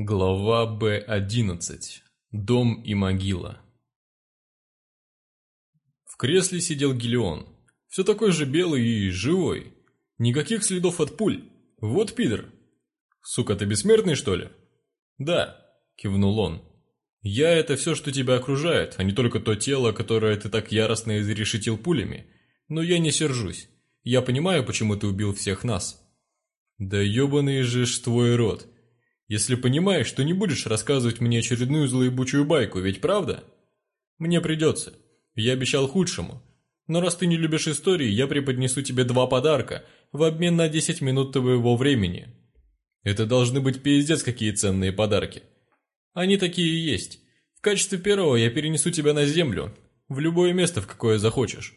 Глава Б-11. Дом и могила. В кресле сидел Гелион. Все такой же белый и живой. Никаких следов от пуль. Вот пидор. Сука, ты бессмертный, что ли? Да, кивнул он. Я — это все, что тебя окружает, а не только то тело, которое ты так яростно изрешетил пулями. Но я не сержусь. Я понимаю, почему ты убил всех нас. Да ебаный же ж твой рот. Если понимаешь, что не будешь рассказывать мне очередную злоебучую байку, ведь правда? Мне придется. Я обещал худшему. Но раз ты не любишь истории, я преподнесу тебе два подарка в обмен на 10 минут твоего времени. Это должны быть пиздец какие ценные подарки. Они такие и есть. В качестве первого я перенесу тебя на землю, в любое место, в какое захочешь.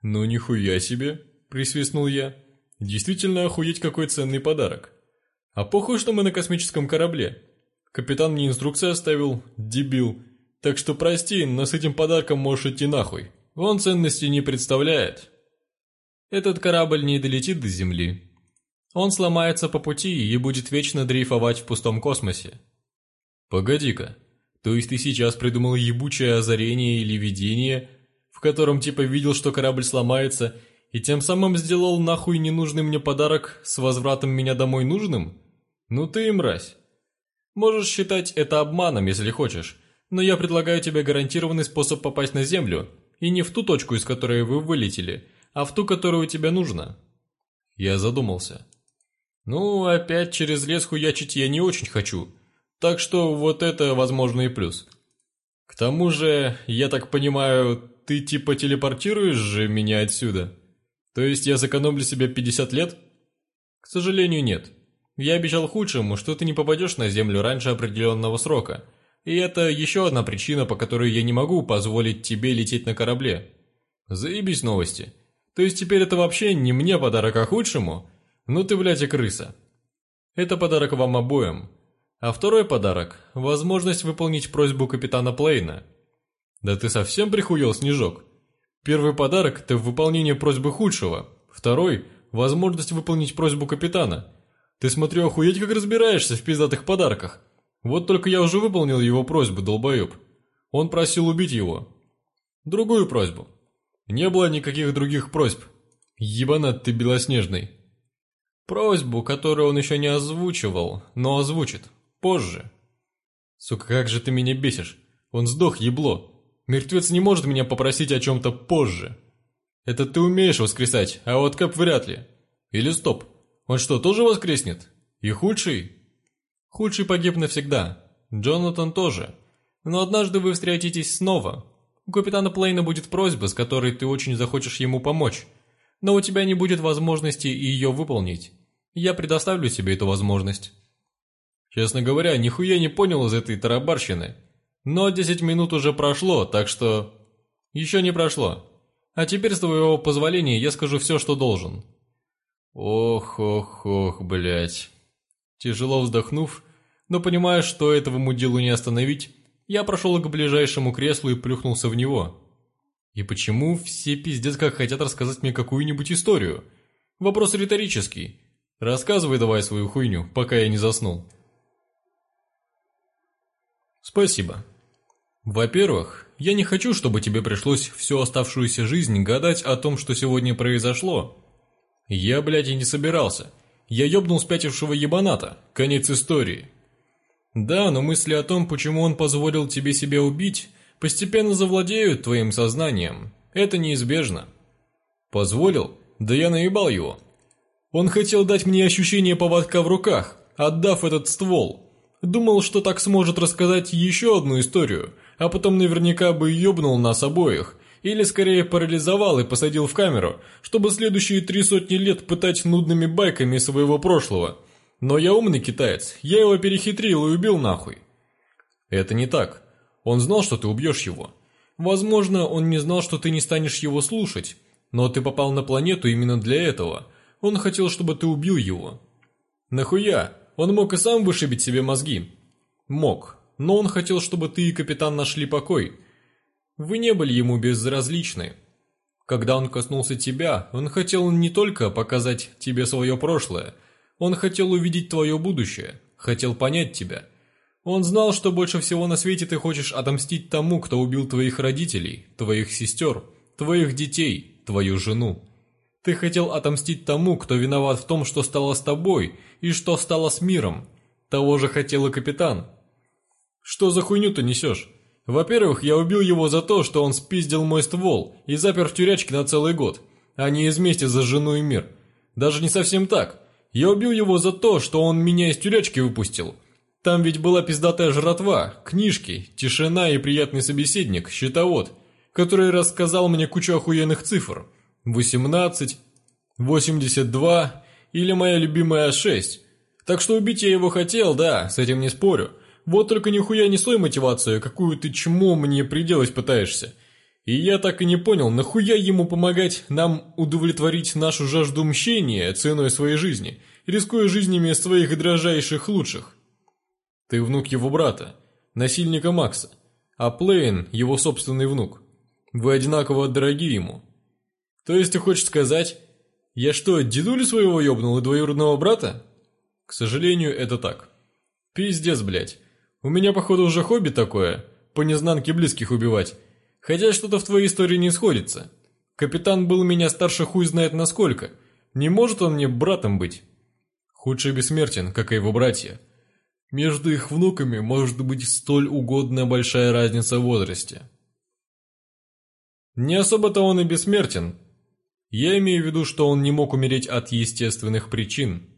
Ну нихуя себе, присвистнул я. Действительно охуеть какой ценный подарок. А похуй, что мы на космическом корабле. Капитан мне инструкции оставил, дебил. Так что прости, но с этим подарком можешь идти нахуй. Он ценности не представляет. Этот корабль не долетит до Земли. Он сломается по пути и будет вечно дрейфовать в пустом космосе. Погоди-ка, то есть ты сейчас придумал ебучее озарение или видение, в котором типа видел, что корабль сломается и тем самым сделал нахуй ненужный мне подарок с возвратом меня домой нужным? Ну ты и мразь. Можешь считать это обманом, если хочешь, но я предлагаю тебе гарантированный способ попасть на Землю, и не в ту точку, из которой вы вылетели, а в ту, которую тебе нужно». Я задумался. «Ну, опять через лес хуячить я не очень хочу, так что вот это возможный плюс. К тому же, я так понимаю, ты типа телепортируешь же меня отсюда?» То есть я сэкономлю себе 50 лет? К сожалению, нет. Я обещал худшему, что ты не попадешь на Землю раньше определенного срока. И это еще одна причина, по которой я не могу позволить тебе лететь на корабле. Заебись новости. То есть теперь это вообще не мне подарок, а худшему? Ну ты, блядь, и крыса. Это подарок вам обоим. А второй подарок – возможность выполнить просьбу капитана Плейна. Да ты совсем прихуел, Снежок? Первый подарок – это выполнение просьбы худшего. Второй – возможность выполнить просьбу капитана. Ты, смотрю, охуеть как разбираешься в пиздатых подарках. Вот только я уже выполнил его просьбу, долбоеб. Он просил убить его. Другую просьбу. Не было никаких других просьб. Ебанат ты белоснежный. Просьбу, которую он еще не озвучивал, но озвучит. Позже. Сука, как же ты меня бесишь. Он сдох, ебло. Мертвец не может меня попросить о чем-то позже. Это ты умеешь воскресать, а вот Кэп вряд ли. Или стоп, он что, тоже воскреснет? И худший? Худший погиб навсегда. Джонатан тоже. Но однажды вы встретитесь снова. У капитана Плейна будет просьба, с которой ты очень захочешь ему помочь. Но у тебя не будет возможности ее выполнить. Я предоставлю себе эту возможность. Честно говоря, нихуя не понял из этой тарабарщины. Но десять минут уже прошло, так что... Еще не прошло. А теперь, с твоего позволения, я скажу все, что должен. Ох, ох, ох, блядь. Тяжело вздохнув, но понимая, что этого мудилу не остановить, я прошел к ближайшему креслу и плюхнулся в него. И почему все пиздец как хотят рассказать мне какую-нибудь историю? Вопрос риторический. Рассказывай давай свою хуйню, пока я не заснул. Спасибо. Во-первых, я не хочу, чтобы тебе пришлось всю оставшуюся жизнь гадать о том, что сегодня произошло. Я, блядь, и не собирался. Я ёбнул спятившего ебаната. Конец истории. Да, но мысли о том, почему он позволил тебе себя убить, постепенно завладеют твоим сознанием. Это неизбежно. Позволил? Да я наебал его. Он хотел дать мне ощущение поводка в руках, отдав этот ствол. Думал, что так сможет рассказать еще одну историю, а потом наверняка бы ёбнул нас обоих, или скорее парализовал и посадил в камеру, чтобы следующие три сотни лет пытать нудными байками своего прошлого. Но я умный китаец, я его перехитрил и убил нахуй. Это не так. Он знал, что ты убьешь его. Возможно, он не знал, что ты не станешь его слушать, но ты попал на планету именно для этого. Он хотел, чтобы ты убил его. Нахуя? Он мог и сам вышибить себе мозги. Мог, но он хотел, чтобы ты и капитан нашли покой. Вы не были ему безразличны. Когда он коснулся тебя, он хотел не только показать тебе свое прошлое, он хотел увидеть твое будущее, хотел понять тебя. Он знал, что больше всего на свете ты хочешь отомстить тому, кто убил твоих родителей, твоих сестер, твоих детей, твою жену. Ты хотел отомстить тому, кто виноват в том, что стало с тобой и что стало с миром. Того же хотел и капитан. Что за хуйню ты несешь? Во-первых, я убил его за то, что он спиздил мой ствол и запер в тюрячке на целый год, а не из мести за жену и мир. Даже не совсем так. Я убил его за то, что он меня из тюрячки выпустил. Там ведь была пиздатая жратва, книжки, тишина и приятный собеседник, счетовод, который рассказал мне кучу охуенных цифр – восемнадцать, восемьдесят два или моя любимая шесть. Так что убить я его хотел, да, с этим не спорю. Вот только нихуя не свою мотивацию, какую ты чмо мне приделать пытаешься. И я так и не понял, нахуя ему помогать нам удовлетворить нашу жажду мщения ценой своей жизни, рискуя жизнями своих дрожайших лучших? Ты внук его брата, насильника Макса, а Плейн его собственный внук. Вы одинаково дороги ему. То есть ты хочешь сказать, я что, дедулю своего ёбнул и двоюродного брата? К сожалению, это так. Пиздец, блядь. У меня, походу, уже хобби такое, по незнанке близких убивать. Хотя что-то в твоей истории не сходится. Капитан был меня старше хуй знает насколько. Не может он мне братом быть. Худший бессмертен, как и его братья. Между их внуками может быть столь угодная большая разница в возрасте. Не особо-то он и бессмертен, я имею в виду, что он не мог умереть от естественных причин.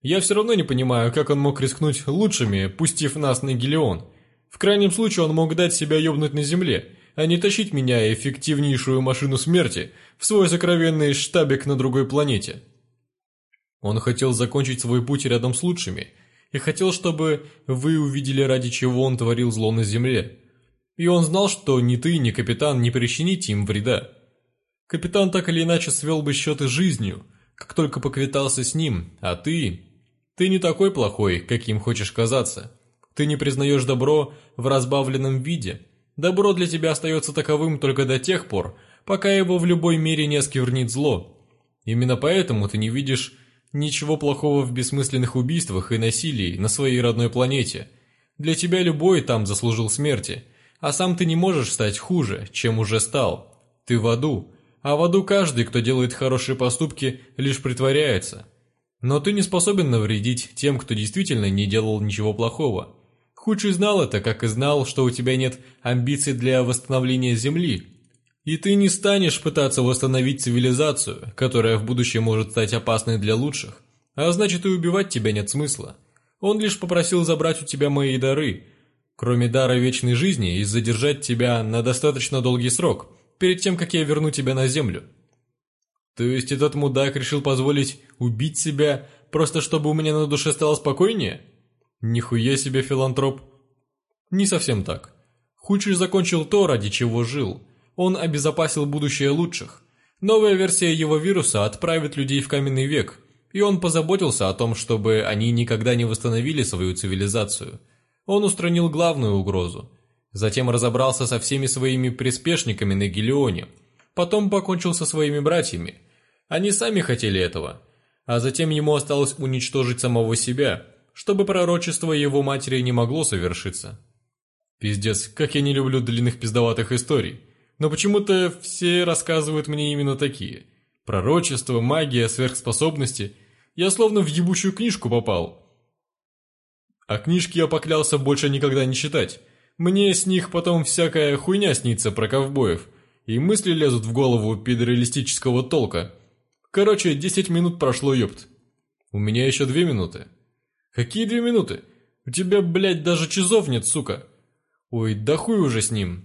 Я все равно не понимаю, как он мог рискнуть лучшими, пустив нас на Гелион. В крайнем случае он мог дать себя ёбнуть на земле, а не тащить меня и эффективнейшую машину смерти в свой сокровенный штабик на другой планете. Он хотел закончить свой путь рядом с лучшими, и хотел, чтобы вы увидели, ради чего он творил зло на земле. И он знал, что ни ты, ни капитан не причините им вреда. Капитан так или иначе свел бы счеты жизнью, как только поквитался с ним, а ты... Ты не такой плохой, каким хочешь казаться. Ты не признаешь добро в разбавленном виде. Добро для тебя остается таковым только до тех пор, пока его в любой мере не осквернит зло. Именно поэтому ты не видишь ничего плохого в бессмысленных убийствах и насилии на своей родной планете. Для тебя любой там заслужил смерти, а сам ты не можешь стать хуже, чем уже стал. Ты в аду, а в аду каждый, кто делает хорошие поступки, лишь притворяется. Но ты не способен навредить тем, кто действительно не делал ничего плохого. Хуч и знал это, как и знал, что у тебя нет амбиций для восстановления Земли. И ты не станешь пытаться восстановить цивилизацию, которая в будущем может стать опасной для лучших. А значит и убивать тебя нет смысла. Он лишь попросил забрать у тебя мои дары, кроме дара вечной жизни, и задержать тебя на достаточно долгий срок – перед тем, как я верну тебя на землю. То есть этот мудак решил позволить убить себя, просто чтобы у меня на душе стало спокойнее? Нихуя себе филантроп. Не совсем так. Хучич закончил то, ради чего жил. Он обезопасил будущее лучших. Новая версия его вируса отправит людей в каменный век, и он позаботился о том, чтобы они никогда не восстановили свою цивилизацию. Он устранил главную угрозу – затем разобрался со всеми своими приспешниками на Гелионе, потом покончил со своими братьями. Они сами хотели этого, а затем ему осталось уничтожить самого себя, чтобы пророчество его матери не могло совершиться. Пиздец, как я не люблю длинных пиздоватых историй, но почему-то все рассказывают мне именно такие. Пророчество, магия, сверхспособности. Я словно в ебучую книжку попал. А книжки я поклялся больше никогда не читать, мне с них потом всякая хуйня снится про ковбоев. И мысли лезут в голову пидоралистического толка. Короче, 10 минут прошло, ёпт. У меня еще две минуты. Какие две минуты? У тебя, блядь, даже часов нет, сука. Ой, да хуй уже с ним.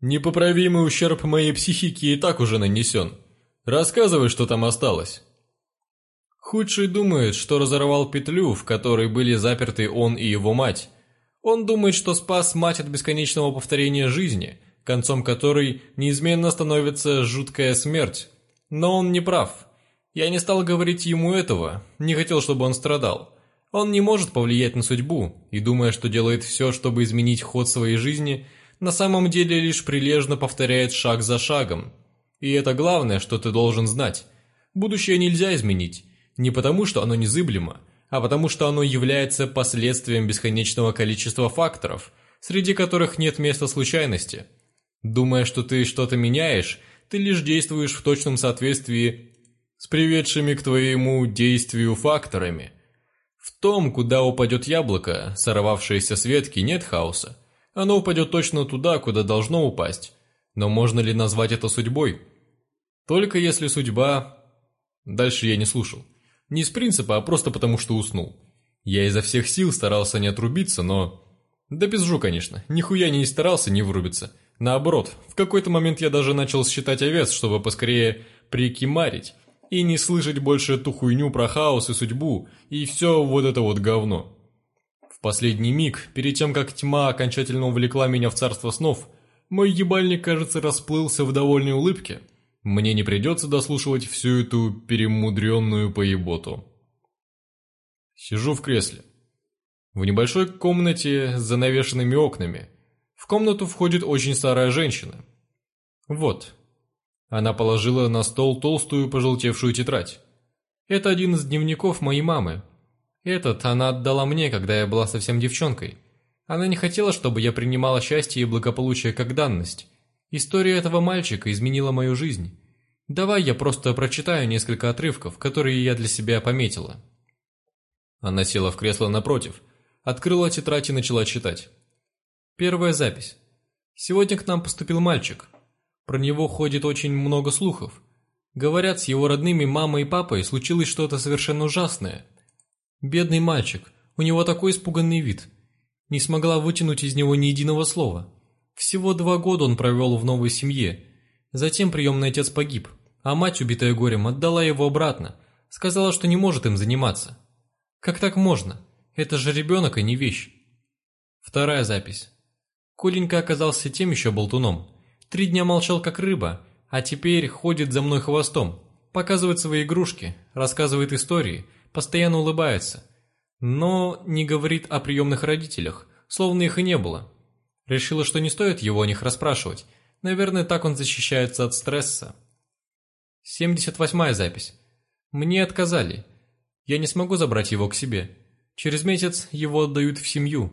Непоправимый ущерб моей психике и так уже нанесен. Рассказывай, что там осталось. Худший думает, что разорвал петлю, в которой были заперты он и его мать. Он думает, что спас мать от бесконечного повторения жизни, концом которой неизменно становится жуткая смерть. Но он не прав. Я не стал говорить ему этого, не хотел, чтобы он страдал. Он не может повлиять на судьбу, и думая, что делает все, чтобы изменить ход своей жизни, на самом деле лишь прилежно повторяет шаг за шагом. И это главное, что ты должен знать. Будущее нельзя изменить, не потому, что оно незыблемо, а потому что оно является последствием бесконечного количества факторов, среди которых нет места случайности. Думая, что ты что-то меняешь, ты лишь действуешь в точном соответствии с приведшими к твоему действию факторами. В том, куда упадет яблоко, сорвавшееся с ветки, нет хаоса. Оно упадет точно туда, куда должно упасть. Но можно ли назвать это судьбой? Только если судьба... Дальше я не слушал. Не из принципа, а просто потому, что уснул. Я изо всех сил старался не отрубиться, но... Да пизжу, конечно. Нихуя не старался не вырубиться. Наоборот, в какой-то момент я даже начал считать овец, чтобы поскорее прикимарить. И не слышать больше эту хуйню про хаос и судьбу, и все вот это вот говно. В последний миг, перед тем, как тьма окончательно увлекла меня в царство снов, мой ебальник, кажется, расплылся в довольной улыбке – мне не придется дослушивать всю эту перемудренную поеботу. Сижу в кресле. В небольшой комнате с занавешенными окнами. В комнату входит очень старая женщина. Вот. Она положила на стол толстую пожелтевшую тетрадь. Это один из дневников моей мамы. Этот она отдала мне, когда я была совсем девчонкой. Она не хотела, чтобы я принимала счастье и благополучие как данность. История этого мальчика изменила мою жизнь. Давай я просто прочитаю несколько отрывков, которые я для себя пометила». Она села в кресло напротив, открыла тетрадь и начала читать. Первая запись. Сегодня к нам поступил мальчик. Про него ходит очень много слухов. Говорят, с его родными мамой и папой случилось что-то совершенно ужасное. Бедный мальчик, у него такой испуганный вид. Не смогла вытянуть из него ни единого слова. Всего два года он провел в новой семье. Затем приемный отец погиб, а мать, убитая горем, отдала его обратно. Сказала, что не может им заниматься. Как так можно? Это же ребенок и не вещь. Вторая запись. Коленька оказался тем еще болтуном. Три дня молчал как рыба, а теперь ходит за мной хвостом. Показывает свои игрушки, рассказывает истории, постоянно улыбается. Но не говорит о приемных родителях, словно их и не было. Решила, что не стоит его о них расспрашивать. Наверное, так он защищается от стресса. 78-я запись. Мне отказали. Я не смогу забрать его к себе. Через месяц его отдают в семью.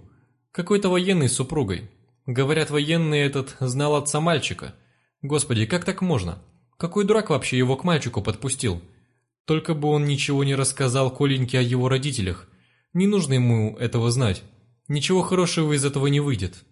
Какой-то военный с супругой. Говорят, военный этот знал отца мальчика. Господи, как так можно? Какой дурак вообще его к мальчику подпустил? Только бы он ничего не рассказал Коленьке о его родителях. Не нужно ему этого знать. Ничего хорошего из этого не выйдет.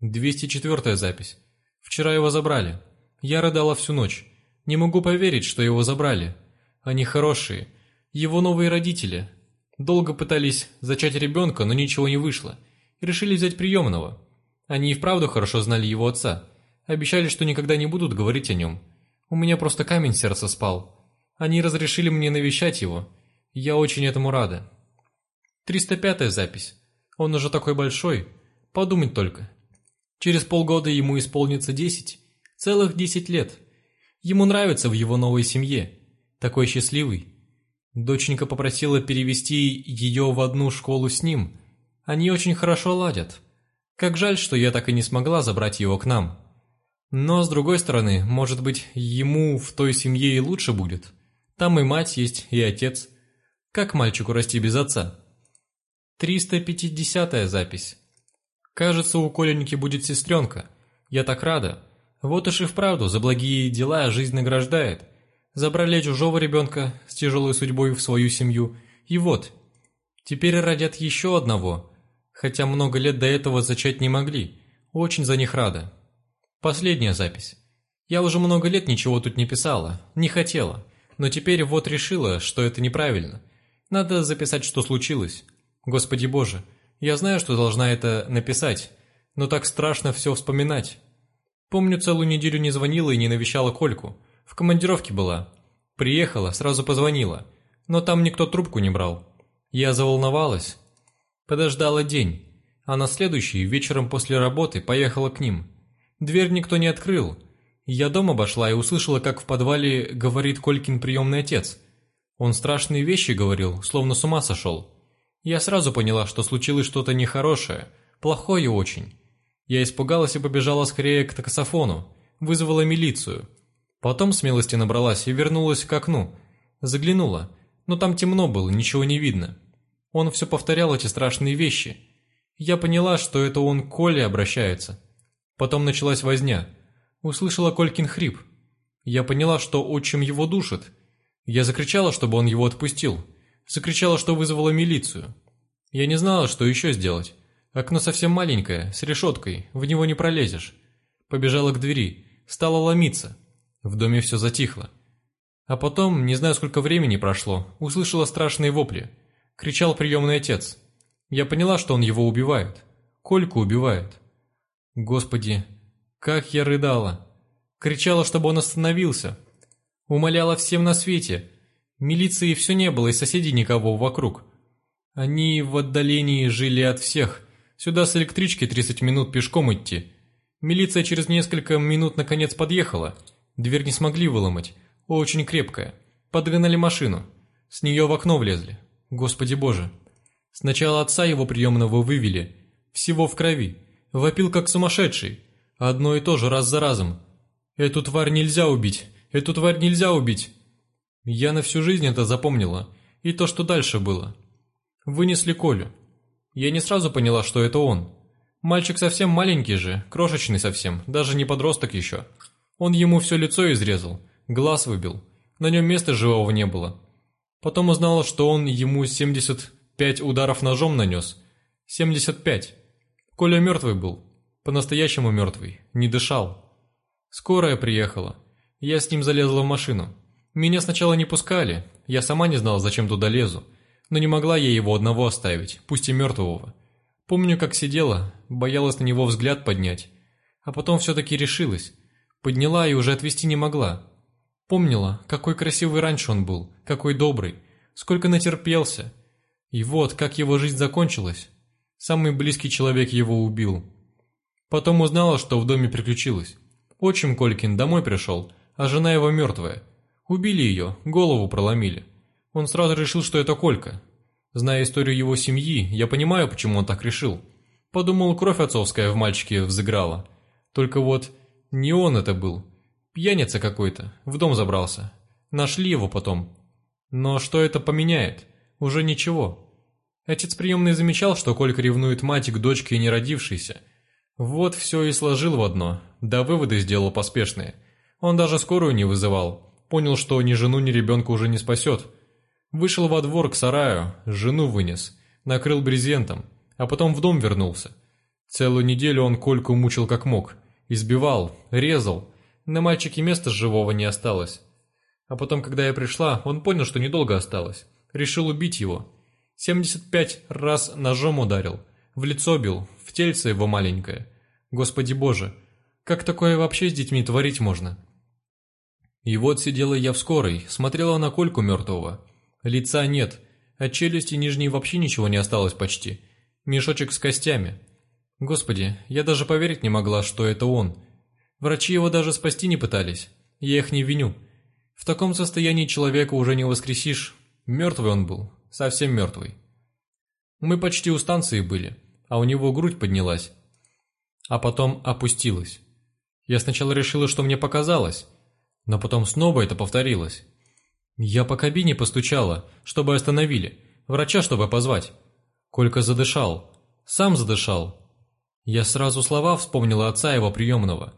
204 запись. Вчера его забрали. Я рыдала всю ночь. Не могу поверить, что его забрали. Они хорошие. Его новые родители. Долго пытались зачать ребенка, но ничего не вышло. И решили взять приемного. Они и вправду хорошо знали его отца. Обещали, что никогда не будут говорить о нем. У меня просто камень сердца спал. Они разрешили мне навещать его. Я очень этому рада. 305-я запись. Он уже такой большой. Подумать только. Через полгода ему исполнится десять, целых десять лет. Ему нравится в его новой семье, такой счастливый. Доченька попросила перевести ее в одну школу с ним. Они очень хорошо ладят. Как жаль, что я так и не смогла забрать его к нам. Но, с другой стороны, может быть, ему в той семье и лучше будет. Там и мать есть, и отец. Как мальчику расти без отца? 350-я запись. Кажется, у Коленьки будет сестренка. Я так рада. Вот уж и вправду, за благие дела жизнь награждает. Забрали чужого ребенка с тяжелой судьбой в свою семью. И вот, теперь родят еще одного. Хотя много лет до этого зачать не могли. Очень за них рада. Последняя запись. Я уже много лет ничего тут не писала, не хотела. Но теперь вот решила, что это неправильно. Надо записать, что случилось. Господи Боже, я знаю, что должна это написать, но так страшно все вспоминать. Помню, целую неделю не звонила и не навещала Кольку. В командировке была. Приехала, сразу позвонила. Но там никто трубку не брал. Я заволновалась. Подождала день. А на следующий, вечером после работы, поехала к ним. Дверь никто не открыл. Я дом обошла и услышала, как в подвале говорит Колькин приемный отец. Он страшные вещи говорил, словно с ума сошел. Я сразу поняла, что случилось что-то нехорошее, плохое очень. Я испугалась и побежала скорее к таксофону, вызвала милицию. Потом смелости набралась и вернулась к окну. Заглянула, но там темно было, ничего не видно. Он все повторял эти страшные вещи. Я поняла, что это он к Коле обращается. Потом началась возня. Услышала Колькин хрип. Я поняла, что отчим его душит. Я закричала, чтобы он его отпустил. Закричала, что вызвала милицию. Я не знала, что еще сделать. Окно совсем маленькое, с решеткой, в него не пролезешь. Побежала к двери, стала ломиться. В доме все затихло. А потом, не знаю сколько времени прошло, услышала страшные вопли. Кричал приемный отец. Я поняла, что он его убивает. Кольку убивает. Господи, как я рыдала. Кричала, чтобы он остановился. Умоляла всем на свете – Милиции все не было и соседей никого вокруг. Они в отдалении жили от всех. Сюда с электрички 30 минут пешком идти. Милиция через несколько минут наконец подъехала. Дверь не смогли выломать. Очень крепкая. Подгнали машину. С нее в окно влезли. Господи боже. Сначала отца его приемного вывели. Всего в крови. Вопил как сумасшедший. Одно и то же раз за разом. Эту тварь нельзя убить. Эту тварь нельзя убить. Я на всю жизнь это запомнила, и то, что дальше было. Вынесли Колю. Я не сразу поняла, что это он. Мальчик совсем маленький же, крошечный совсем, даже не подросток еще. Он ему все лицо изрезал, глаз выбил. На нем места живого не было. Потом узнала, что он ему 75 ударов ножом нанес. 75. Коля мертвый был. По-настоящему мертвый. Не дышал. Скорая приехала. Я с ним залезла в машину. Меня сначала не пускали. Я сама не знала, зачем туда лезу. Но не могла я его одного оставить, пусть и мертвого. Помню, как сидела, боялась на него взгляд поднять. А потом все-таки решилась. Подняла и уже отвести не могла. Помнила, какой красивый раньше он был, какой добрый, сколько натерпелся. И вот, как его жизнь закончилась. Самый близкий человек его убил. Потом узнала, что в доме приключилось. Отчим Колькин домой пришел, а жена его мертвая. Убили ее, голову проломили. Он сразу решил, что это Колька. Зная историю его семьи, я понимаю, почему он так решил. Подумал, кровь отцовская в мальчике взыграла. Только вот не он это был. Пьяница какой-то, в дом забрался. Нашли его потом. Но что это поменяет? Уже ничего. Отец приемный замечал, что Колька ревнует мать к дочке и не родившейся. Вот все и сложил в одно, да выводы сделал поспешные. Он даже скорую не вызывал понял, что ни жену, ни ребенка уже не спасет. Вышел во двор к сараю, жену вынес, накрыл брезентом, а потом в дом вернулся. Целую неделю он Кольку мучил как мог. Избивал, резал. На мальчике места живого не осталось. А потом, когда я пришла, он понял, что недолго осталось. Решил убить его. 75 раз ножом ударил. В лицо бил, в тельце его маленькое. Господи боже, как такое вообще с детьми творить можно?» И Вот сидела я в скорой, смотрела на Кольку мертвого. Лица нет, от челюсти нижней вообще ничего не осталось почти. Мешочек с костями. Господи, я даже поверить не могла, что это он. Врачи его даже спасти не пытались. Я их не виню. В таком состоянии человека уже не воскресишь. Мертвый он был, совсем мертвый. Мы почти у станции были, а у него грудь поднялась. А потом опустилась. Я сначала решила, что мне показалось но потом снова это повторилось. Я по кабине постучала, чтобы остановили, врача, чтобы позвать. Колька задышал, сам задышал. Я сразу слова вспомнила отца его приемного.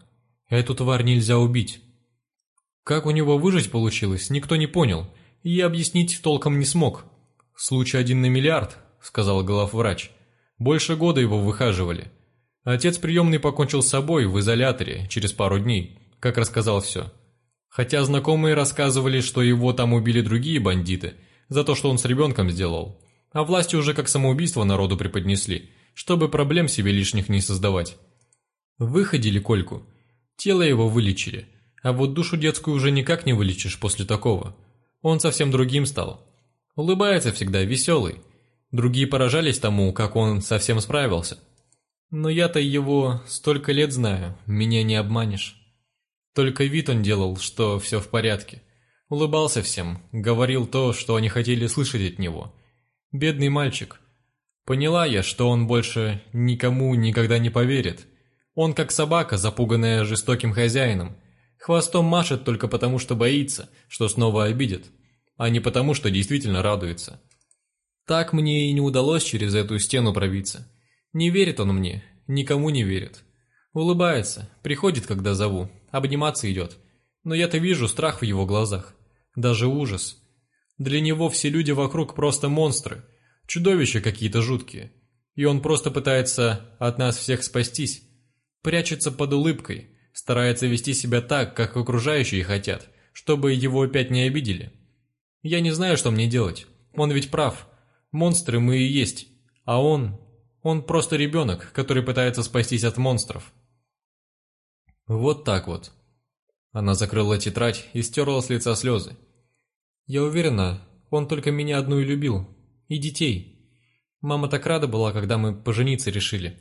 Эту тварь нельзя убить. Как у него выжить получилось, никто не понял, и я объяснить толком не смог. «Случай один на миллиард», — сказал главврач. «Больше года его выхаживали. Отец приемный покончил с собой в изоляторе через пару дней, как рассказал все». Хотя знакомые рассказывали, что его там убили другие бандиты за то, что он с ребенком сделал. А власти уже как самоубийство народу преподнесли, чтобы проблем себе лишних не создавать. Выходили Кольку. Тело его вылечили. А вот душу детскую уже никак не вылечишь после такого. Он совсем другим стал. Улыбается всегда, веселый. Другие поражались тому, как он совсем справился. Но я-то его столько лет знаю, меня не обманешь. Только вид он делал, что все в порядке. Улыбался всем, говорил то, что они хотели слышать от него. Бедный мальчик. Поняла я, что он больше никому никогда не поверит. Он как собака, запуганная жестоким хозяином. Хвостом машет только потому, что боится, что снова обидит, а не потому, что действительно радуется. Так мне и не удалось через эту стену пробиться. Не верит он мне, никому не верит. Улыбается, приходит, когда зову, Обниматься идет. Но я-то вижу страх в его глазах. Даже ужас. Для него все люди вокруг просто монстры. Чудовища какие-то жуткие. И он просто пытается от нас всех спастись. Прячется под улыбкой. Старается вести себя так, как окружающие хотят. Чтобы его опять не обидели. Я не знаю, что мне делать. Он ведь прав. Монстры мы и есть. А он... Он просто ребенок, который пытается спастись от монстров. Вот так вот. Она закрыла тетрадь и стерла с лица слезы. Я уверена, он только меня одну и любил. И детей. Мама так рада была, когда мы пожениться решили.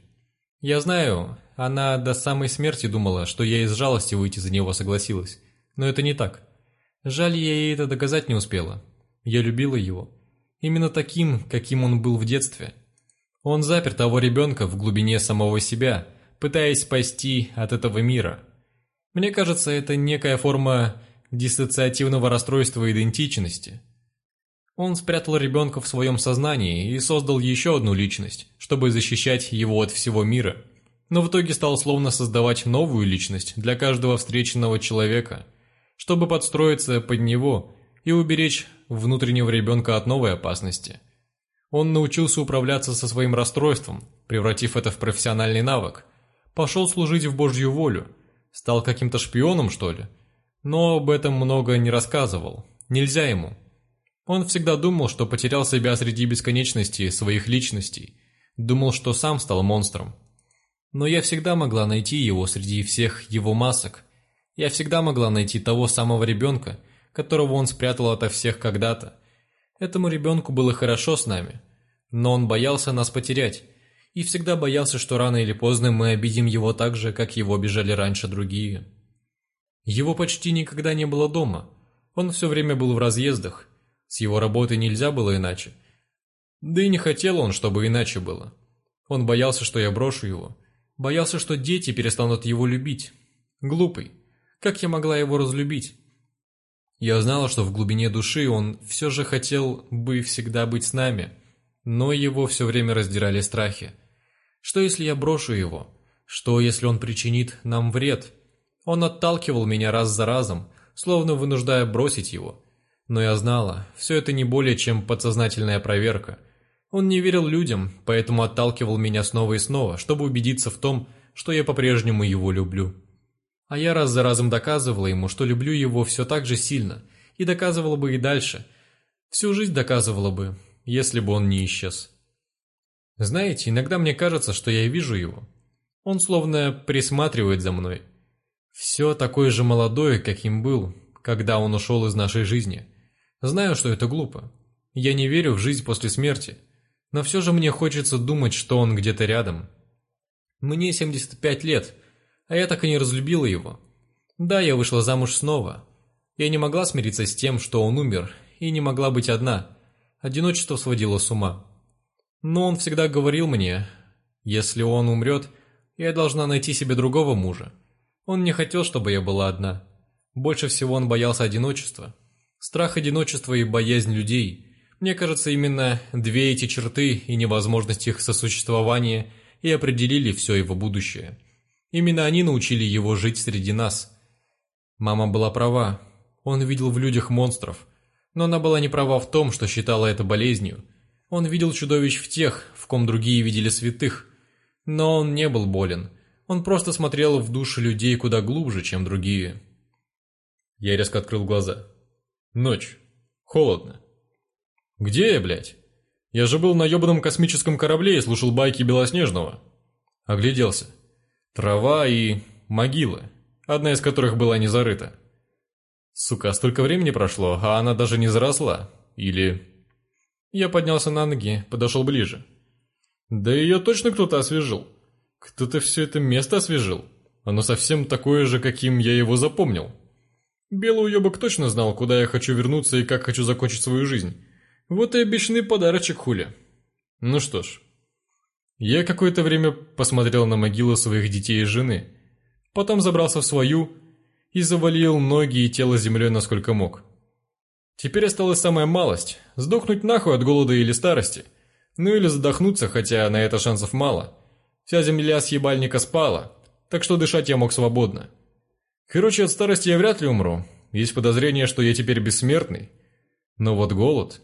Я знаю, она до самой смерти думала, что я из жалости выйти за него согласилась. Но это не так. Жаль, я ей это доказать не успела. Я любила его. Именно таким, каким он был в детстве. Он запер того ребенка в глубине самого себя – пытаясь спасти от этого мира. Мне кажется, это некая форма диссоциативного расстройства идентичности. Он спрятал ребенка в своем сознании и создал еще одну личность, чтобы защищать его от всего мира, но в итоге стал словно создавать новую личность для каждого встреченного человека, чтобы подстроиться под него и уберечь внутреннего ребенка от новой опасности. Он научился управляться со своим расстройством, превратив это в профессиональный навык, пошел служить в Божью волю. Стал каким-то шпионом, что ли? Но об этом много не рассказывал. Нельзя ему. Он всегда думал, что потерял себя среди бесконечности своих личностей. Думал, что сам стал монстром. Но я всегда могла найти его среди всех его масок. Я всегда могла найти того самого ребенка, которого он спрятал ото всех когда-то. Этому ребенку было хорошо с нами. Но он боялся нас потерять, и всегда боялся, что рано или поздно мы обидим его так же, как его обижали раньше другие. Его почти никогда не было дома. Он все время был в разъездах. С его работы нельзя было иначе. Да и не хотел он, чтобы иначе было. Он боялся, что я брошу его. Боялся, что дети перестанут его любить. Глупый. Как я могла его разлюбить? Я знала, что в глубине души он все же хотел бы всегда быть с нами но его все время раздирали страхи. Что, если я брошу его? Что, если он причинит нам вред? Он отталкивал меня раз за разом, словно вынуждая бросить его. Но я знала, все это не более чем подсознательная проверка. Он не верил людям, поэтому отталкивал меня снова и снова, чтобы убедиться в том, что я по-прежнему его люблю. А я раз за разом доказывала ему, что люблю его все так же сильно, и доказывала бы и дальше. Всю жизнь доказывала бы, если бы он не исчез. Знаете, иногда мне кажется, что я вижу его. Он словно присматривает за мной. Все такой же молодой, каким был, когда он ушел из нашей жизни. Знаю, что это глупо. Я не верю в жизнь после смерти. Но все же мне хочется думать, что он где-то рядом. Мне 75 лет, а я так и не разлюбила его. Да, я вышла замуж снова. Я не могла смириться с тем, что он умер, и не могла быть одна. Одиночество сводило с ума. Но он всегда говорил мне, если он умрет, я должна найти себе другого мужа. Он не хотел, чтобы я была одна. Больше всего он боялся одиночества. Страх одиночества и боязнь людей. Мне кажется, именно две эти черты и невозможность их сосуществования и определили все его будущее. Именно они научили его жить среди нас. Мама была права. Он видел в людях монстров – но она была не права в том, что считала это болезнью. Он видел чудовищ в тех, в ком другие видели святых. Но он не был болен. Он просто смотрел в души людей куда глубже, чем другие. Я резко открыл глаза. Ночь. Холодно. Где я, блядь? Я же был на ебаном космическом корабле и слушал байки Белоснежного. Огляделся. Трава и могилы. одна из которых была не зарыта. Сука, столько времени прошло, а она даже не заросла. Или... Я поднялся на ноги, подошел ближе. Да ее точно кто-то освежил. Кто-то все это место освежил. Оно совсем такое же, каким я его запомнил. Белый уебок точно знал, куда я хочу вернуться и как хочу закончить свою жизнь. Вот и обещанный подарочек хули. Ну что ж. Я какое-то время посмотрел на могилы своих детей и жены. Потом забрался в свою и завалил ноги и тело землей насколько мог. Теперь осталась самая малость – сдохнуть нахуй от голода или старости. Ну или задохнуться, хотя на это шансов мало. Вся земля с ебальника спала, так что дышать я мог свободно. Короче, от старости я вряд ли умру. Есть подозрение, что я теперь бессмертный. Но вот голод...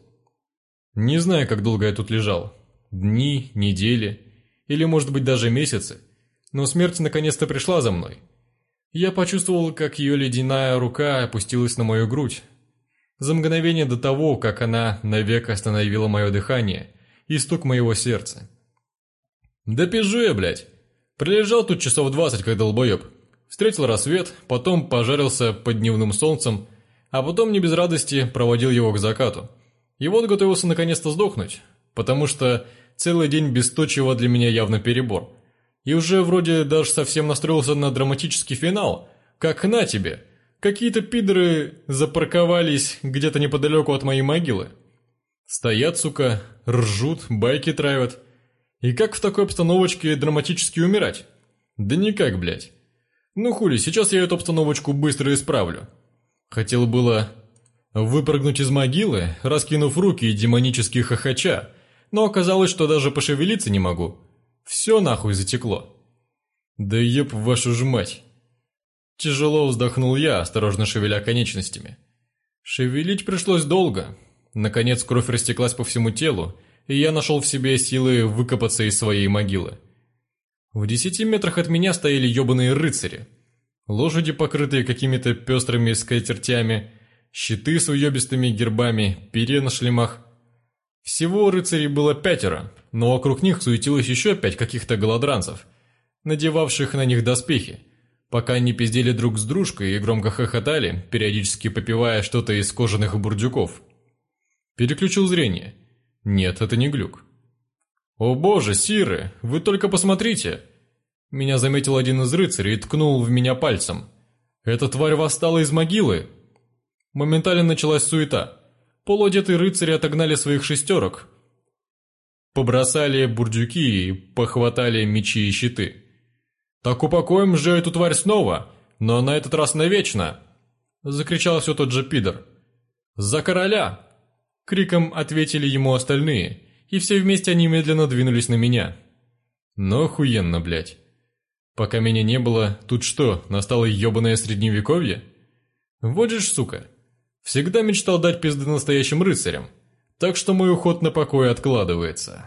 Не знаю, как долго я тут лежал. Дни, недели или, может быть, даже месяцы. Но смерть наконец-то пришла за мной – я почувствовал, как ее ледяная рука опустилась на мою грудь. За мгновение до того, как она навек остановила мое дыхание и стук моего сердца. «Да пизжу я, блядь! Прилежал тут часов двадцать, как долбоеб. Встретил рассвет, потом пожарился под дневным солнцем, а потом не без радости проводил его к закату. И вот готовился наконец-то сдохнуть, потому что целый день без точего для меня явно перебор. И уже вроде даже совсем настроился на драматический финал. Как на тебе. Какие-то пидоры запарковались где-то неподалеку от моей могилы. Стоят, сука, ржут, байки травят. И как в такой обстановочке драматически умирать? Да никак, блядь. Ну хули, сейчас я эту обстановочку быстро исправлю. Хотел было выпрыгнуть из могилы, раскинув руки и демонически хохоча, но оказалось, что даже пошевелиться не могу. Все нахуй затекло. Да еб вашу ж мать. Тяжело вздохнул я, осторожно шевеля конечностями. Шевелить пришлось долго. Наконец кровь растеклась по всему телу, и я нашел в себе силы выкопаться из своей могилы. В десяти метрах от меня стояли ебаные рыцари. Лошади, покрытые какими-то пестрыми скатертями, щиты с уебистыми гербами, перья на шлемах. Всего рыцарей было пятеро, но вокруг них суетилось еще пять каких-то голодранцев, надевавших на них доспехи, пока они пиздели друг с дружкой и громко хохотали, периодически попивая что-то из кожаных бурдюков. Переключил зрение. Нет, это не глюк. «О боже, Сиры, вы только посмотрите!» Меня заметил один из рыцарей и ткнул в меня пальцем. «Эта тварь восстала из могилы!» Моментально началась суета. Полуодетые рыцари отогнали своих шестерок, Побросали бурдюки, и похватали мечи и щиты. «Так упокоим же эту тварь снова, но на этот раз навечно!» Закричал все тот же пидор. «За короля!» Криком ответили ему остальные, и все вместе они медленно двинулись на меня. Но охуенно, блядь. Пока меня не было, тут что, настало ёбаное средневековье? Вот же ж, сука. Всегда мечтал дать пизды настоящим рыцарям так что мой уход на покой откладывается.